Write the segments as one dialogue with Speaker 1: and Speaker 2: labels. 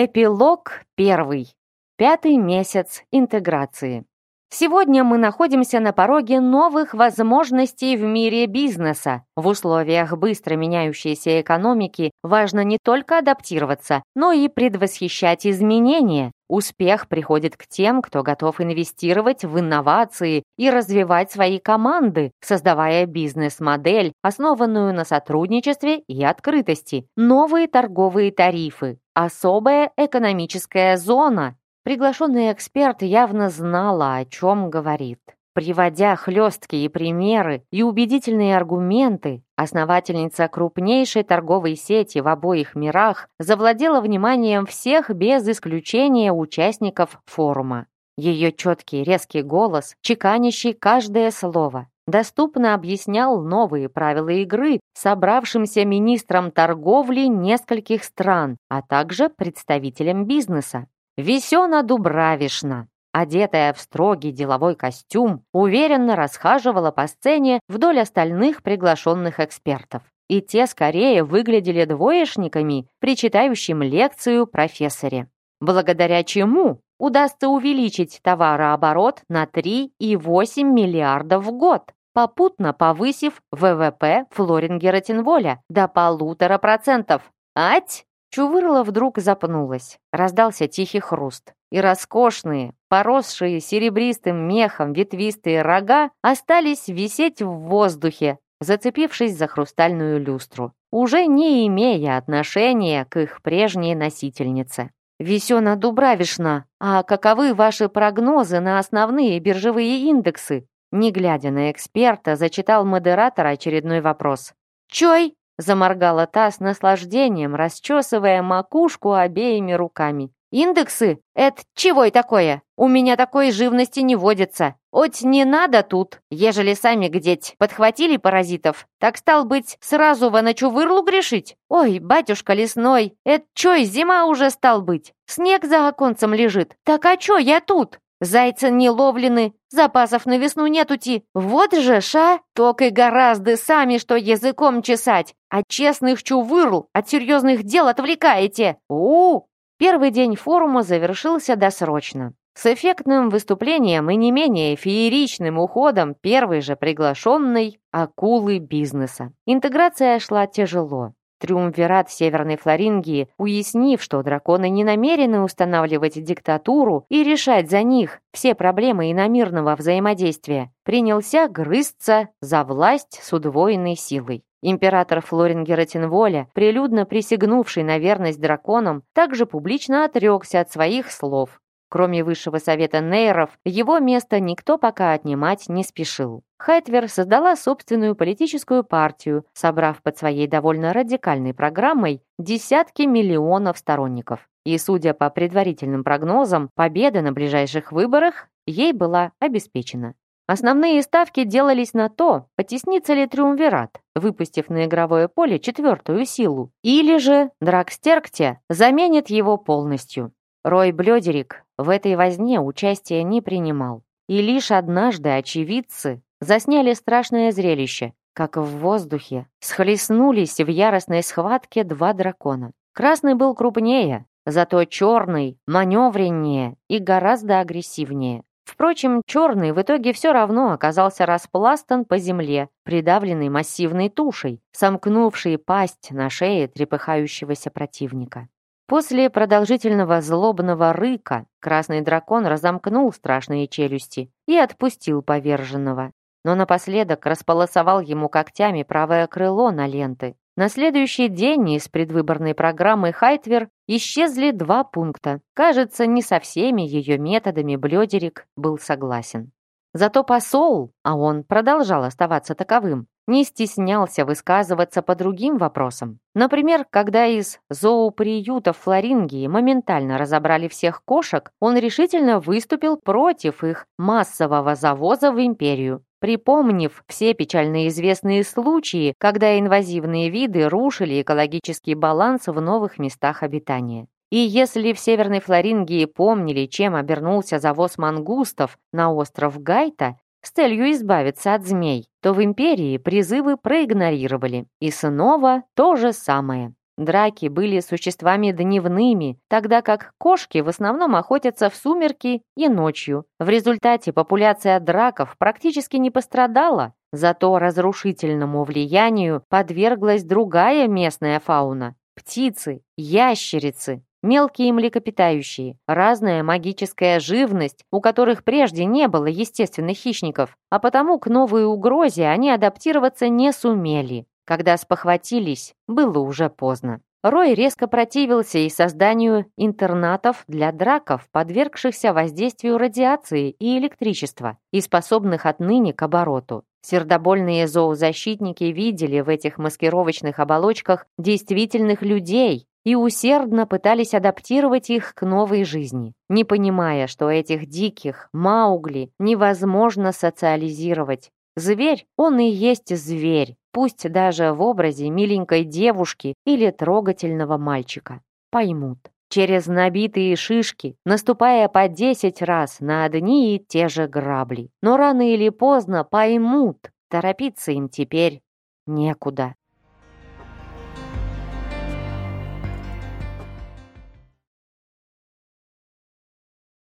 Speaker 1: Эпилог первый. Пятый месяц интеграции. Сегодня мы находимся на пороге новых возможностей в мире бизнеса. В условиях быстро меняющейся экономики важно не только адаптироваться, но и предвосхищать изменения. Успех приходит к тем, кто готов инвестировать в инновации и развивать свои команды, создавая бизнес-модель, основанную на сотрудничестве и открытости, новые торговые тарифы, особая экономическая зона. Приглашенный эксперт явно знала, о чем говорит. Приводя хлесткие примеры и убедительные аргументы, основательница крупнейшей торговой сети в обоих мирах завладела вниманием всех без исключения участников форума. Ее четкий резкий голос, чеканящий каждое слово, доступно объяснял новые правила игры собравшимся министрам торговли нескольких стран, а также представителям бизнеса. Весена Дубравишна, одетая в строгий деловой костюм, уверенно расхаживала по сцене вдоль остальных приглашенных экспертов. И те скорее выглядели двоечниками, причитающим лекцию профессоре. Благодаря чему удастся увеличить товарооборот на 3,8 миллиардов в год попутно повысив ВВП Флорингера-Тинволя до полутора процентов. Ать! Чувырла вдруг запнулась. Раздался тихий хруст. И роскошные, поросшие серебристым мехом ветвистые рога остались висеть в воздухе, зацепившись за хрустальную люстру, уже не имея отношения к их прежней носительнице. «Весена Дубравишна, а каковы ваши прогнозы на основные биржевые индексы?» Не глядя на эксперта, зачитал модератор очередной вопрос. «Чой?» — заморгала та с наслаждением, расчесывая макушку обеими руками. «Индексы? Это чего и такое? У меня такой живности не водится. Оть не надо тут, ежели сами гдеть подхватили паразитов, так стал быть сразу во ночувырлу грешить? Ой, батюшка лесной, это чой, зима уже стал быть? Снег за оконцем лежит. Так а чё я тут? Зайцы не ловлены, запасов на весну нетути. Вот же, ша, только и гораздо сами, что языком чесать. А честных чувырл от серьезных дел отвлекаете. у, -у. Первый день форума завершился досрочно. С эффектным выступлением и не менее фееричным уходом первой же приглашенной акулы бизнеса. Интеграция шла тяжело. Триумвират Северной Флорингии, уяснив, что драконы не намерены устанавливать диктатуру и решать за них все проблемы иномирного взаимодействия, принялся грызться за власть с удвоенной силой. Император Флорингера Тинволя, прилюдно присягнувший на верность драконам, также публично отрекся от своих слов Кроме Высшего Совета Нейров, его место никто пока отнимать не спешил. Хайтвер создала собственную политическую партию, собрав под своей довольно радикальной программой десятки миллионов сторонников. И, судя по предварительным прогнозам, победа на ближайших выборах ей была обеспечена. Основные ставки делались на то, потеснится ли Триумвират, выпустив на игровое поле четвертую силу, или же Дракстеркте заменит его полностью. Рой Блёдерик в этой возне участия не принимал. И лишь однажды очевидцы засняли страшное зрелище, как в воздухе схлестнулись в яростной схватке два дракона. Красный был крупнее, зато черный маневреннее и гораздо агрессивнее. Впрочем, черный в итоге все равно оказался распластан по земле, придавленный массивной тушей, сомкнувшей пасть на шее трепыхающегося противника. После продолжительного злобного рыка красный дракон разомкнул страшные челюсти и отпустил поверженного. Но напоследок располосовал ему когтями правое крыло на ленты. На следующий день из предвыборной программы Хайтвер исчезли два пункта. Кажется, не со всеми ее методами Блёдерик был согласен. Зато посол, а он продолжал оставаться таковым, не стеснялся высказываться по другим вопросам. Например, когда из зооприютов Флорингии моментально разобрали всех кошек, он решительно выступил против их массового завоза в империю, припомнив все печально известные случаи, когда инвазивные виды рушили экологический баланс в новых местах обитания. И если в Северной Флорингии помнили, чем обернулся завоз мангустов на остров Гайта, с целью избавиться от змей, то в империи призывы проигнорировали. И снова то же самое. Драки были существами дневными, тогда как кошки в основном охотятся в сумерки и ночью. В результате популяция драков практически не пострадала, зато разрушительному влиянию подверглась другая местная фауна – птицы, ящерицы, мелкие млекопитающие, разная магическая живность, у которых прежде не было естественных хищников, а потому к новой угрозе они адаптироваться не сумели. Когда спохватились, было уже поздно. Рой резко противился и созданию интернатов для драков, подвергшихся воздействию радиации и электричества и способных отныне к обороту. Сердобольные зоозащитники видели в этих маскировочных оболочках действительных людей, и усердно пытались адаптировать их к новой жизни, не понимая, что этих диких, маугли, невозможно социализировать. Зверь, он и есть зверь, пусть даже в образе миленькой девушки или трогательного мальчика. Поймут. Через набитые шишки, наступая по десять раз на одни и те же грабли. Но рано или поздно поймут, торопиться им теперь некуда.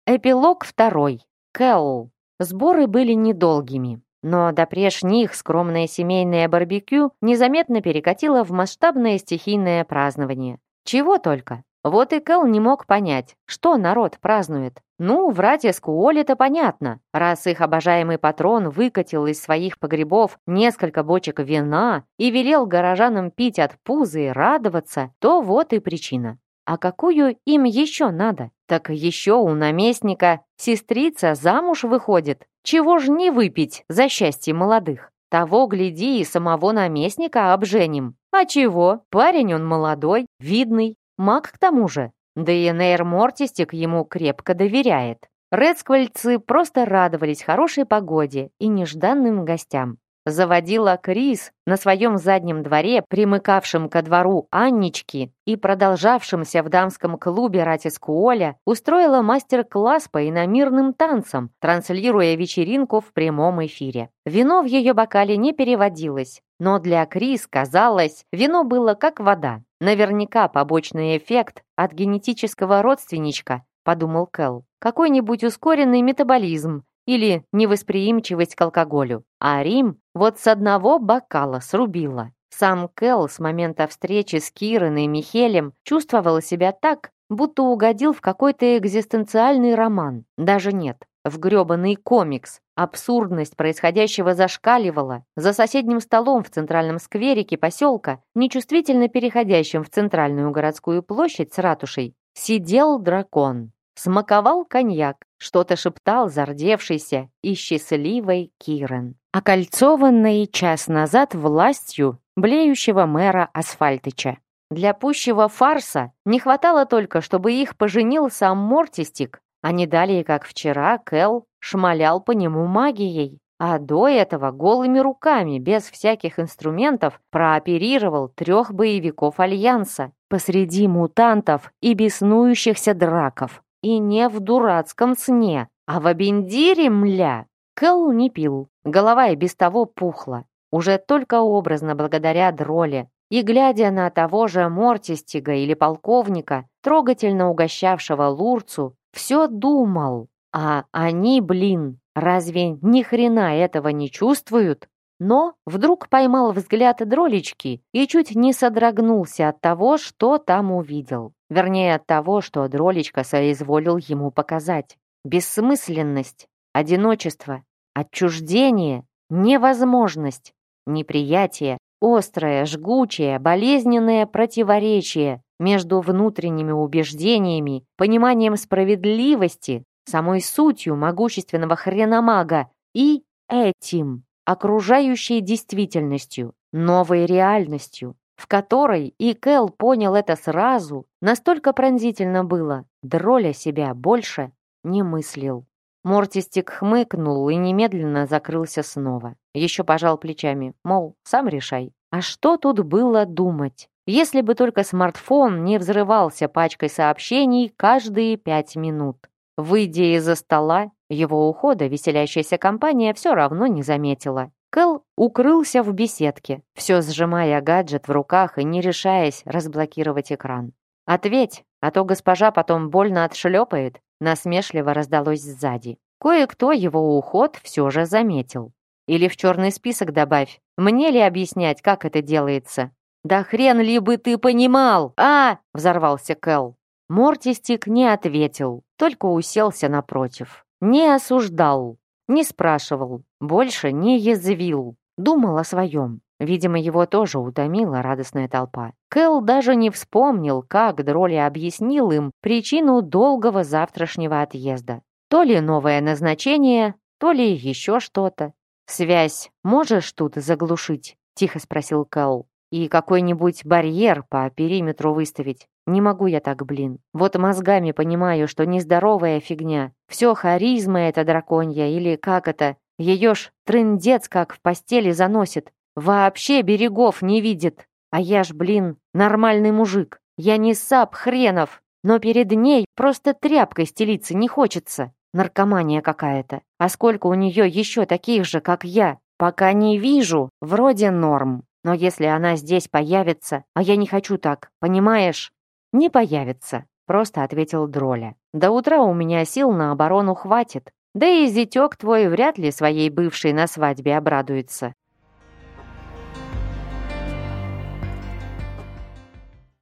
Speaker 1: Эпилог второй. Кэлл. Сборы были недолгими, но допреж них скромное семейное барбекю незаметно перекатило в масштабное стихийное празднование. Чего только. Вот и Кэл не мог понять, что народ празднует. Ну, в Ратиску-Оле-то понятно. Раз их обожаемый патрон выкатил из своих погребов несколько бочек вина и велел горожанам пить от пузы и радоваться, то вот и причина. А какую им еще надо? Так еще у наместника сестрица замуж выходит. Чего ж не выпить за счастье молодых? Того, гляди, и самого наместника обженим. А чего? Парень он молодой, видный, маг к тому же. Да и Нейр Мортистик ему крепко доверяет. Редсквальцы просто радовались хорошей погоде и нежданным гостям заводила Крис на своем заднем дворе, примыкавшем ко двору Аннички и продолжавшемся в дамском клубе Ратискуоля, устроила мастер-класс по иномирным танцам, транслируя вечеринку в прямом эфире. Вино в ее бокале не переводилось, но для Крис казалось, вино было как вода. Наверняка побочный эффект от генетического родственничка, подумал Кэл. Какой-нибудь ускоренный метаболизм или невосприимчивость к алкоголю. А Рим вот с одного бокала срубила. Сам Кэл с момента встречи с Кирой и Михелем чувствовал себя так, будто угодил в какой-то экзистенциальный роман. Даже нет, в грёбаный комикс. Абсурдность происходящего зашкаливала. За соседним столом в центральном скверике поселка, нечувствительно переходящем в центральную городскую площадь с ратушей, сидел дракон. Смаковал коньяк, что-то шептал зардевшийся и счастливой Кирен, окольцованный час назад властью блеющего мэра Асфальтыча. Для пущего фарса не хватало только, чтобы их поженил сам Мортистик, а не далее, как вчера, Кэл шмалял по нему магией, а до этого голыми руками, без всяких инструментов, прооперировал трех боевиков Альянса посреди мутантов и беснующихся драков. И не в дурацком сне, а в абендире, мля. Кэл не пил, голова и без того пухла. Уже только образно благодаря дроле. И глядя на того же Мортистига или полковника, трогательно угощавшего Лурцу, все думал. А они, блин, разве ни хрена этого не чувствуют? Но вдруг поймал взгляд дролечки и чуть не содрогнулся от того, что там увидел. Вернее, от того, что дролечка соизволил ему показать. Бессмысленность, одиночество, отчуждение, невозможность, неприятие, острое, жгучее, болезненное противоречие между внутренними убеждениями, пониманием справедливости, самой сутью могущественного хреномага и этим окружающей действительностью, новой реальностью, в которой и Кэл понял это сразу, настолько пронзительно было, Дроля себя больше не мыслил. Мортистик хмыкнул и немедленно закрылся снова. Еще пожал плечами, мол, сам решай. А что тут было думать? Если бы только смартфон не взрывался пачкой сообщений каждые пять минут. Выйдя из-за стола, его ухода веселящаяся компания все равно не заметила. Укрылся в беседке, все сжимая гаджет в руках и не решаясь разблокировать экран. «Ответь, а то госпожа потом больно отшлепает», насмешливо раздалось сзади. Кое-кто его уход все же заметил. «Или в черный список добавь. Мне ли объяснять, как это делается?» «Да хрен ли бы ты понимал! А!» — взорвался Кэл. Мортистик не ответил, только уселся напротив. Не осуждал, не спрашивал, больше не язвил. Думал о своем. Видимо, его тоже утомила радостная толпа. Кэл даже не вспомнил, как Дроли объяснил им причину долгого завтрашнего отъезда. То ли новое назначение, то ли еще что-то. «Связь можешь тут заглушить?» — тихо спросил Кэл. «И какой-нибудь барьер по периметру выставить. Не могу я так, блин. Вот мозгами понимаю, что нездоровая фигня. Все харизма это драконья, или как это, ее ж трындец как в постели заносит. Вообще берегов не видит. А я ж, блин, нормальный мужик. Я не сап хренов. Но перед ней просто тряпкой стелиться не хочется. Наркомания какая-то. А сколько у нее еще таких же, как я? Пока не вижу. Вроде норм. Но если она здесь появится, а я не хочу так, понимаешь? Не появится, просто ответил Дроля. До утра у меня сил на оборону хватит. Да и зятек твой вряд ли своей бывшей на свадьбе обрадуется.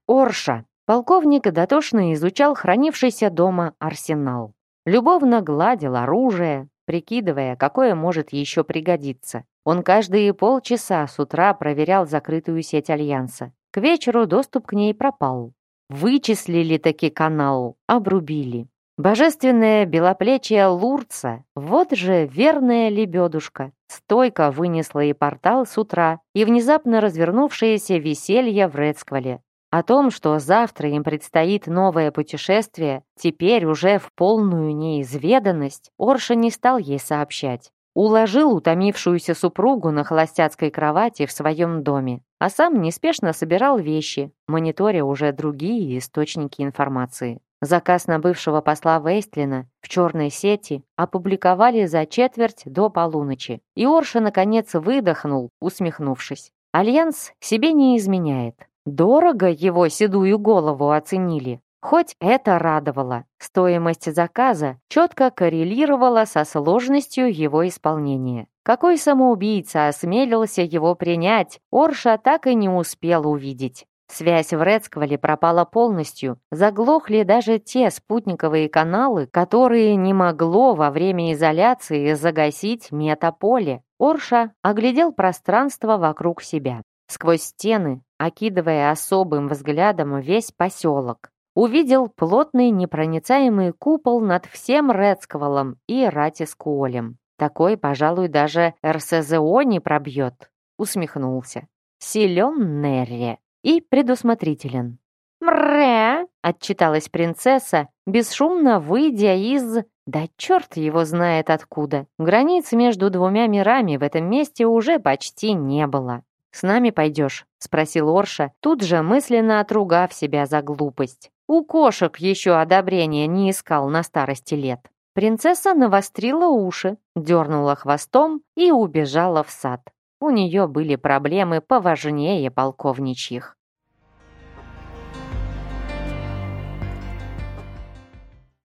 Speaker 1: Орша. Полковник дотошно изучал хранившийся дома арсенал. Любовно гладил оружие, прикидывая, какое может еще пригодиться. Он каждые полчаса с утра проверял закрытую сеть Альянса. К вечеру доступ к ней пропал. Вычислили таки канал, обрубили. Божественная белоплечья Лурца, вот же верная лебедушка, стойко вынесла и портал с утра, и внезапно развернувшееся веселье в Рецквале. О том, что завтра им предстоит новое путешествие, теперь уже в полную неизведанность, Орша не стал ей сообщать. Уложил утомившуюся супругу на холостяцкой кровати в своем доме, а сам неспешно собирал вещи, мониторя уже другие источники информации. Заказ на бывшего посла Вейстлина в черной сети опубликовали за четверть до полуночи. И Орша, наконец, выдохнул, усмехнувшись. Альянс себе не изменяет. Дорого его седую голову оценили. Хоть это радовало. Стоимость заказа четко коррелировала со сложностью его исполнения. Какой самоубийца осмелился его принять, Орша так и не успел увидеть. Связь в Рецквале пропала полностью, заглохли даже те спутниковые каналы, которые не могло во время изоляции загасить метаполе. Орша оглядел пространство вокруг себя. Сквозь стены, окидывая особым взглядом весь поселок, увидел плотный непроницаемый купол над всем Рецквалом и Ратискуолем. Такой, пожалуй, даже РСЗО не пробьет. Усмехнулся. Силен Нерри и предусмотрителен. «Мрэ!» — отчиталась принцесса, бесшумно выйдя из... Да черт его знает откуда. Границ между двумя мирами в этом месте уже почти не было. «С нами пойдешь?» — спросил Орша, тут же мысленно отругав себя за глупость. У кошек еще одобрения не искал на старости лет. Принцесса навострила уши, дернула хвостом и убежала в сад. У нее были проблемы поважнее полковничьих.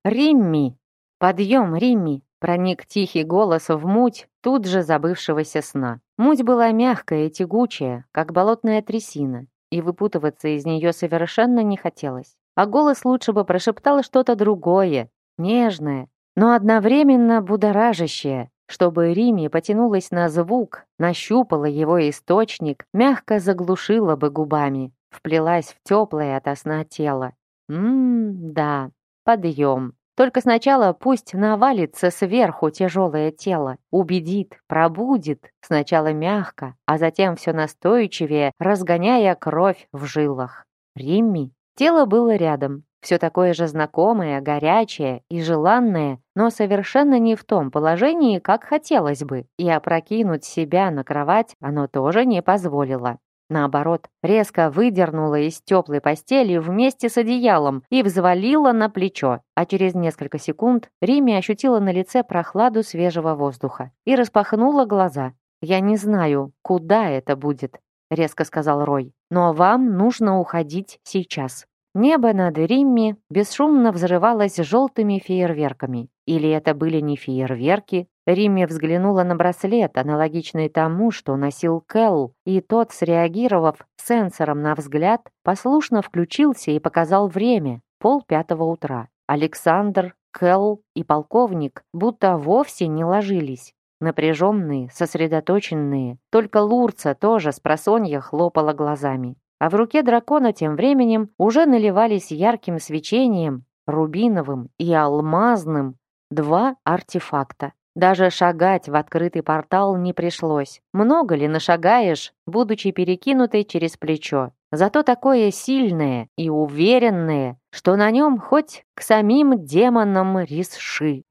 Speaker 1: «Римми! Подъем, Римми!» Проник тихий голос в муть, тут же забывшегося сна. Муть была мягкая и тягучая, как болотная трясина, и выпутываться из нее совершенно не хотелось. А голос лучше бы прошептал что-то другое, нежное, но одновременно будоражащее, чтобы Риме потянулась на звук, нащупала его источник, мягко заглушила бы губами, вплелась в теплое ото сна тело. Ммм, да, подъем. Только сначала пусть навалится сверху тяжелое тело, убедит, пробудит, сначала мягко, а затем все настойчивее, разгоняя кровь в жилах. Римми. Тело было рядом, все такое же знакомое, горячее и желанное, но совершенно не в том положении, как хотелось бы, и опрокинуть себя на кровать оно тоже не позволило. Наоборот, резко выдернула из теплой постели вместе с одеялом и взвалила на плечо, а через несколько секунд Риме ощутила на лице прохладу свежего воздуха и распахнула глаза. «Я не знаю, куда это будет», — резко сказал Рой. «Но вам нужно уходить сейчас». Небо над Римми бесшумно взрывалось желтыми фейерверками. Или это были не фейерверки? Римми взглянула на браслет, аналогичный тому, что носил Келл, и тот, среагировав сенсором на взгляд, послушно включился и показал время — пол пятого утра. Александр, Келл и полковник будто вовсе не ложились. Напряженные, сосредоточенные. Только Лурца тоже с просонья хлопала глазами. А в руке дракона тем временем уже наливались ярким свечением, рубиновым и алмазным, два артефакта. Даже шагать в открытый портал не пришлось. Много ли нашагаешь, будучи перекинутой через плечо? Зато такое сильное и уверенное, что на нем хоть к самим демонам рисши.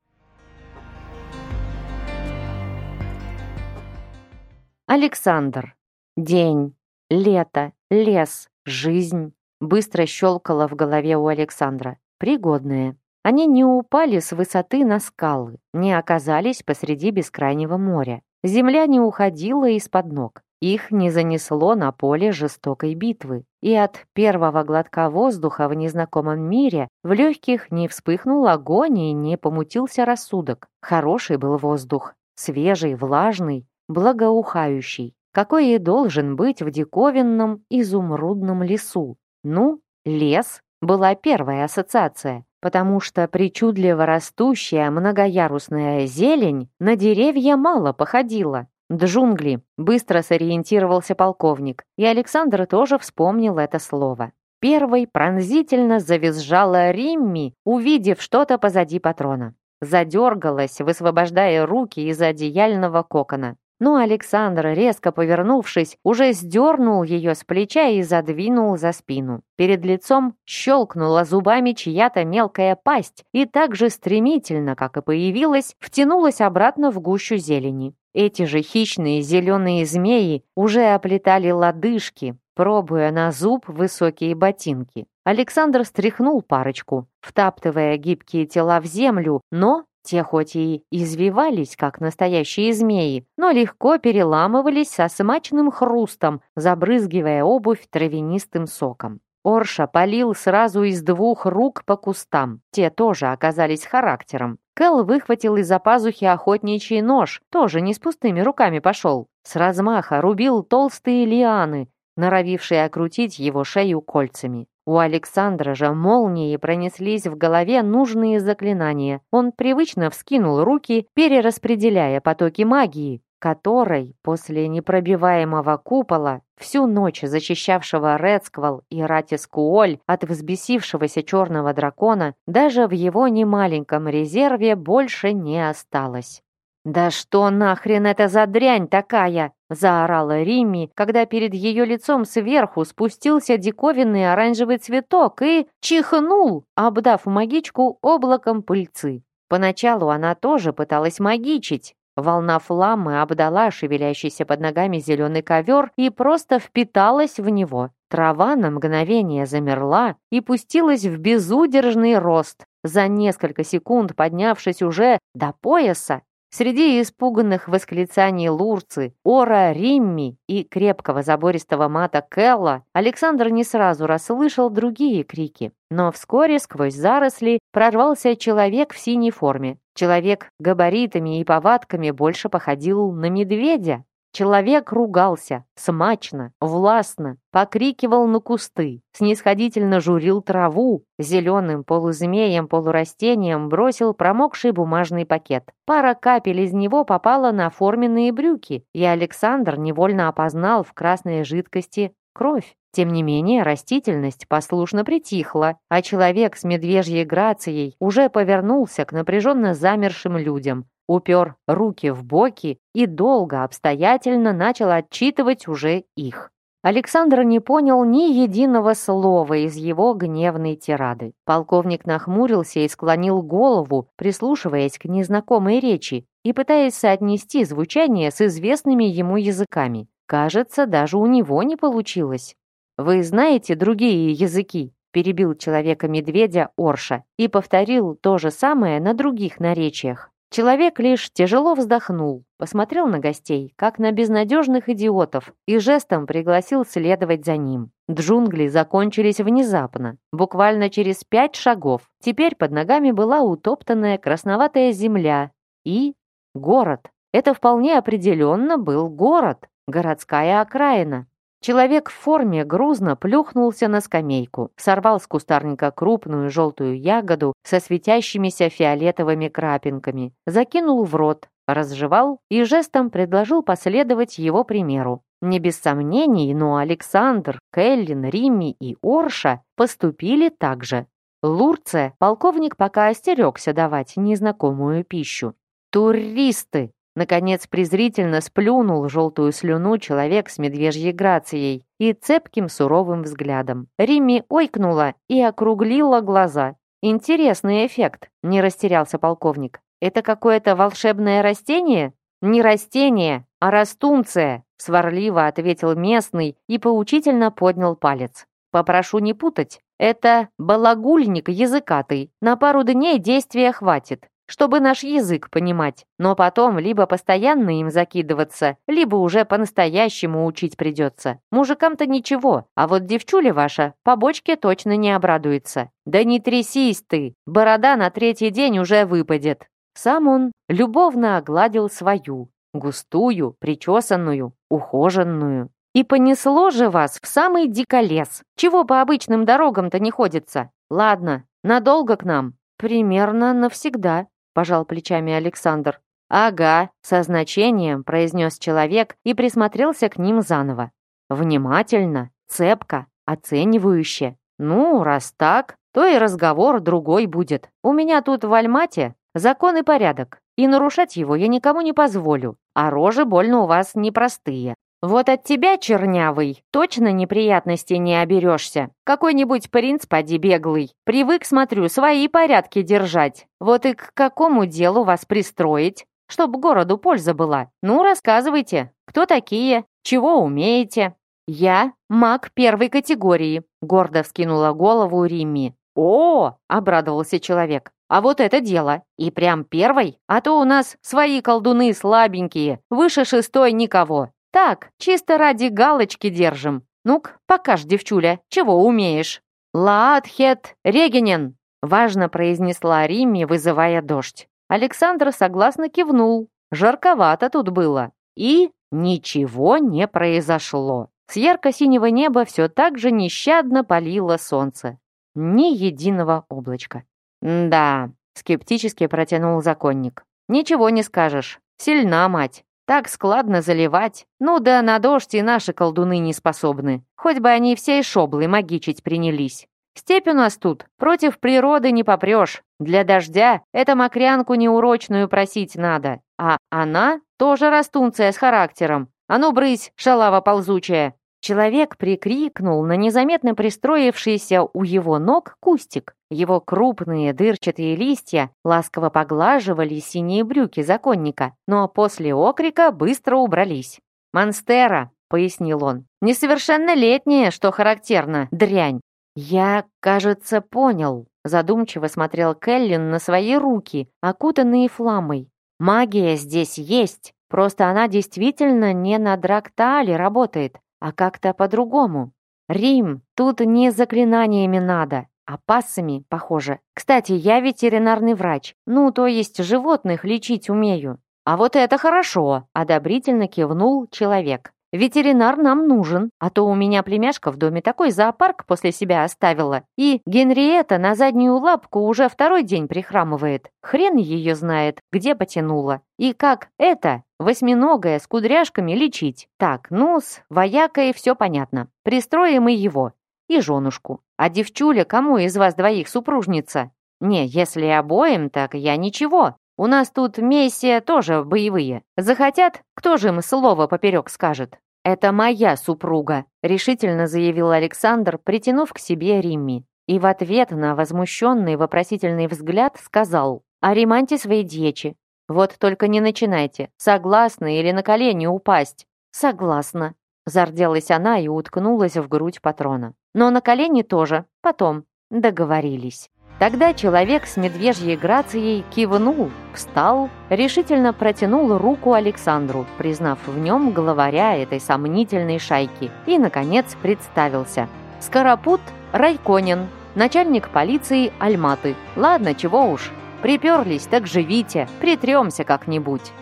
Speaker 1: Александр. День, лето, лес, жизнь. Быстро щелкало в голове у Александра. Пригодное. Они не упали с высоты на скалы, не оказались посреди бескрайнего моря. Земля не уходила из-под ног. Их не занесло на поле жестокой битвы. И от первого глотка воздуха в незнакомом мире в легких не вспыхнул огонь и не помутился рассудок. Хороший был воздух. Свежий, влажный, благоухающий. Какой и должен быть в диковинном изумрудном лесу. Ну, лес была первая ассоциация потому что причудливо растущая многоярусная зелень на деревья мало походила. «Джунгли», — быстро сориентировался полковник, и Александр тоже вспомнил это слово. Первой пронзительно завизжала Римми, увидев что-то позади патрона. Задергалась, высвобождая руки из одеяльного кокона. Но Александр, резко повернувшись, уже сдернул ее с плеча и задвинул за спину. Перед лицом щелкнула зубами чья-то мелкая пасть и так же стремительно, как и появилась, втянулась обратно в гущу зелени. Эти же хищные зеленые змеи уже оплетали лодыжки, пробуя на зуб высокие ботинки. Александр стряхнул парочку, втаптывая гибкие тела в землю, но те хоть и извивались, как настоящие змеи, но легко переламывались со смачным хрустом, забрызгивая обувь травянистым соком. Орша полил сразу из двух рук по кустам. Те тоже оказались характером. Кэл выхватил из-за пазухи охотничий нож, тоже не с пустыми руками пошел. С размаха рубил толстые лианы, норовившие окрутить его шею кольцами. У Александра же молнией пронеслись в голове нужные заклинания. Он привычно вскинул руки, перераспределяя потоки магии, которой после непробиваемого купола, всю ночь защищавшего Рецквал и Ратискуоль от взбесившегося черного дракона, даже в его немаленьком резерве больше не осталось. «Да что нахрен это за дрянь такая?» — заорала Римми, когда перед ее лицом сверху спустился диковинный оранжевый цветок и чихнул, обдав магичку облаком пыльцы. Поначалу она тоже пыталась магичить. Волна фламы обдала шевелящийся под ногами зеленый ковер и просто впиталась в него. Трава на мгновение замерла и пустилась в безудержный рост, за несколько секунд поднявшись уже до пояса Среди испуганных восклицаний Лурцы, Ора Римми и крепкого забористого мата Келла Александр не сразу расслышал другие крики. Но вскоре сквозь заросли прорвался человек в синей форме. Человек габаритами и повадками больше походил на медведя. Человек ругался, смачно, властно, покрикивал на кусты, снисходительно журил траву, зеленым полузмеем-полурастением бросил промокший бумажный пакет. Пара капель из него попала на форменные брюки, и Александр невольно опознал в красной жидкости кровь. Тем не менее, растительность послушно притихла, а человек с медвежьей грацией уже повернулся к напряженно замершим людям, упер руки в боки и долго обстоятельно начал отчитывать уже их. Александр не понял ни единого слова из его гневной тирады. Полковник нахмурился и склонил голову, прислушиваясь к незнакомой речи и пытаясь соотнести звучание с известными ему языками. Кажется, даже у него не получилось. «Вы знаете другие языки?» перебил человека-медведя Орша и повторил то же самое на других наречиях. Человек лишь тяжело вздохнул, посмотрел на гостей, как на безнадежных идиотов, и жестом пригласил следовать за ним. Джунгли закончились внезапно, буквально через пять шагов. Теперь под ногами была утоптанная красноватая земля и город. Это вполне определенно был город, городская окраина. Человек в форме грузно плюхнулся на скамейку, сорвал с кустарника крупную желтую ягоду со светящимися фиолетовыми крапинками, закинул в рот, разжевал и жестом предложил последовать его примеру. Не без сомнений, но Александр, Келлин, Римми и Орша поступили так же. Лурце полковник пока остерегся давать незнакомую пищу. «Туристы!» Наконец презрительно сплюнул желтую слюну человек с медвежьей грацией и цепким суровым взглядом. Римми ойкнула и округлила глаза. «Интересный эффект», — не растерялся полковник. «Это какое-то волшебное растение?» «Не растение, а растунция», — сварливо ответил местный и поучительно поднял палец. «Попрошу не путать. Это балагульник языкатый. На пару дней действия хватит чтобы наш язык понимать, но потом либо постоянно им закидываться, либо уже по-настоящему учить придется. Мужикам-то ничего, а вот девчуля ваша по бочке точно не обрадуется. Да не трясись ты, борода на третий день уже выпадет. Сам он любовно огладил свою, густую, причесанную, ухоженную. И понесло же вас в самый диколес. Чего по обычным дорогам-то не ходится? Ладно, надолго к нам? Примерно навсегда, пожал плечами Александр. «Ага», — со значением произнес человек и присмотрелся к ним заново. Внимательно, цепко, оценивающе. Ну, раз так, то и разговор другой будет. У меня тут в Альмате закон и порядок, и нарушать его я никому не позволю, а рожи больно у вас непростые. Вот от тебя, чернявый, точно неприятностей не оберешься. Какой-нибудь принц поди беглый. Привык, смотрю, свои порядки держать. Вот и к какому делу вас пристроить? Чтоб городу польза была. Ну, рассказывайте, кто такие, чего умеете? Я маг первой категории, гордо вскинула голову Римми. О, обрадовался человек. А вот это дело. И прям первой? А то у нас свои колдуны слабенькие. Выше шестой никого. Так, чисто ради галочки держим. Ну-ка, покаж, девчуля, чего умеешь?» «Лаатхет Регенен!» — важно произнесла Римми, вызывая дождь. Александр согласно кивнул. Жарковато тут было. И ничего не произошло. С ярко-синего неба все так же нещадно палило солнце. Ни единого облачка. «Да», — скептически протянул законник. «Ничего не скажешь. Сильна мать. Так складно заливать. Ну да на дождь и наши колдуны не способны. Хоть бы они всей шоблой магичить принялись. Степь у нас тут, против природы не попрешь. Для дождя это мокрянку неурочную просить надо. А она тоже растунция с характером. А ну, брысь, шалава ползучая. Человек прикрикнул на незаметно пристроившийся у его ног кустик. Его крупные дырчатые листья ласково поглаживали синие брюки законника, но после окрика быстро убрались. «Монстера», — пояснил он, — «несовершеннолетняя, что характерно, дрянь». «Я, кажется, понял», — задумчиво смотрел Келлин на свои руки, окутанные фламой. «Магия здесь есть, просто она действительно не на Драктале работает, а как-то по-другому. Рим, тут не заклинаниями надо, а пассами, похоже. Кстати, я ветеринарный врач, ну, то есть животных лечить умею. А вот это хорошо, одобрительно кивнул человек. Ветеринар нам нужен, а то у меня племяшка в доме такой зоопарк после себя оставила. И Генриетта на заднюю лапку уже второй день прихрамывает. Хрен ее знает, где потянула. И как это, восьминогая с кудряшками, лечить? Так, ну, с воякой все понятно. Пристроим и его. И женушку. А девчуля кому из вас двоих супружница? Не, если обоим, так я ничего. У нас тут мессия тоже боевые. Захотят, кто же им слово поперек скажет? «Это моя супруга», — решительно заявил Александр, притянув к себе Римми. И в ответ на возмущенный вопросительный взгляд сказал «О ремонте своей дьечи. Вот только не начинайте. Согласны или на колени упасть?» «Согласна», — зарделась она и уткнулась в грудь патрона. «Но на колени тоже. Потом. Договорились». Тогда человек с медвежьей грацией кивнул, встал, решительно протянул руку Александру, признав в нем главаря этой сомнительной шайки, и, наконец, представился. Скоропут Райконин, начальник полиции Альматы. Ладно, чего уж, приперлись, так живите, притремся как-нибудь.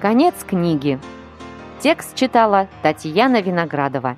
Speaker 1: Конец книги. Текст читала Татьяна Виноградова.